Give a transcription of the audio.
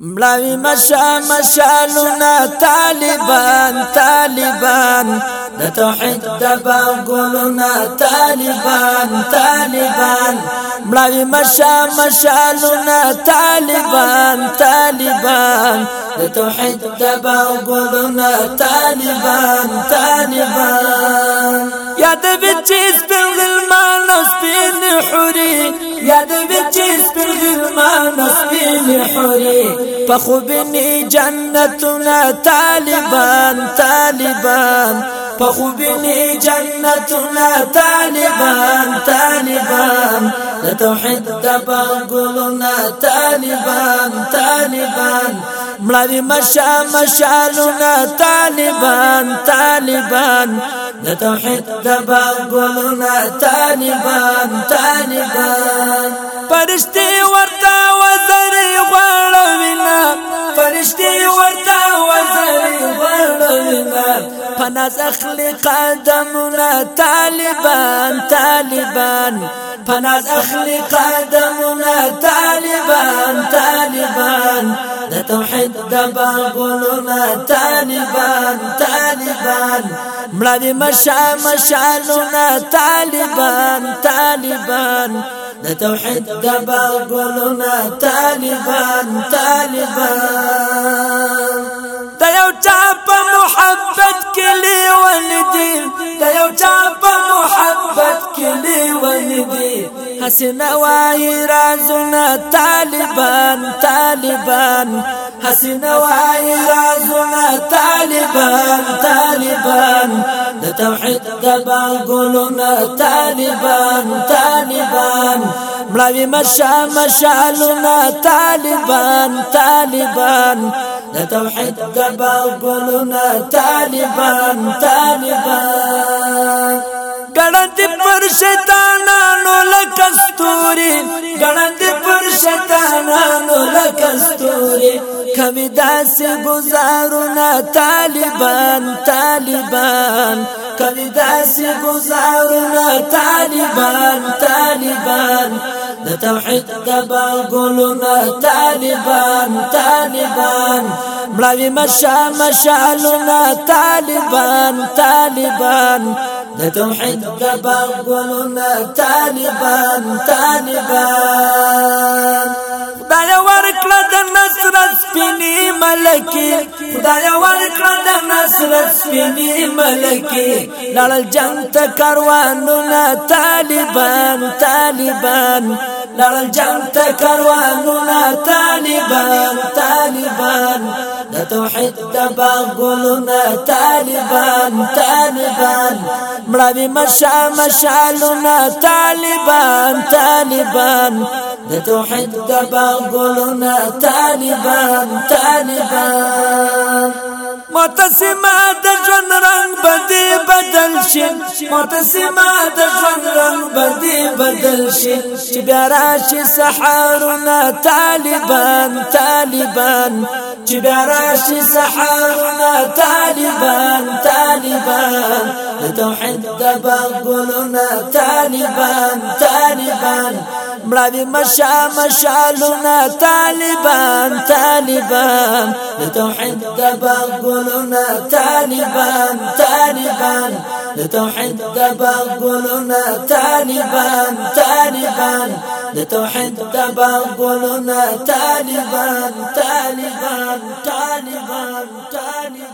ملاوی مشا مشالونا طالبان طالبان. د توحید د باغولونا طالبان طالبان. ملاوی مشا مشالونا طالبان طالبان. د توحید د باغولونا طالبان طالبان. یاد بچیس بالغلمان سپین حوري یاد بچیس بالغلمان سپین حوري پخوبنی جنتنا طالبان طالبان. پخوبنی جنتنا طالبان طالبان. د توحید د بغلنا طالبان طالبان. مړی مشا مشالنا طالبان طالبان د توحید د بغلنا طالبان طالبان پرشتي ورته وزري غړوینا فرشتي ورته پناز اخلي قدمنا طالبان طالبان. پناز اخلي قدمنا طالبان طالبان. د توحید د باغونو طالبان طالبان. مړه مشا مشالونه طالبان طالبان. د توحید د باغونو طالبان طالبان کلی ولیدی د یو چا په محبت کلی ولیدی حسین وای رازونه طالبان طالبان. حسین وای رازونه طالبان طالبان. د توحید د باغولونه طالبان طالبان. ملاوی مشا مشالونه طالبان طالبان. د توحید د باغولنا طالبان طالبان. ګړندې پر شیطانانو لکستوري ګړندې پر شیطانانو لکستوري کمی داسې گزارونه طالبان طالبان. کمی داسې گزارونه طالبان طالبان د توحید د باغولونه طالبان. طالبان مړوي مشا مشالونه طالبان طالبان. د توحید د باغولونه طالبان طالبان. خدای ورکړه د نصرت سپینی ملکی خدای ورکړه د نصرت سپینی ملکی لړل جنگ ته کاروانونه طالبان طالبان. لړل جنگ ته کاروانونه طالبان طالبان د توحید د باغولونه طالبان طالبان مشا مشالونه طالبان طالبان د توحید د باغولونه طالبان طالبان متسمه د شي متسمه د ژوند رنگ بدی بدل شي. چې بیا راشي سحرونه طالبان طالبان. چې بیا راشي سحرونه طالبان طالبان. د توحید د باغولونه طالبان طالبان. مړاوي مشا مشالونه طالبان طالبان. د توحید د باغولونه طالبان طالبان. د توحید د باغولونه طالبان طالبان. د توحید د باغولونه طالبان طالبان طالبان طالبان.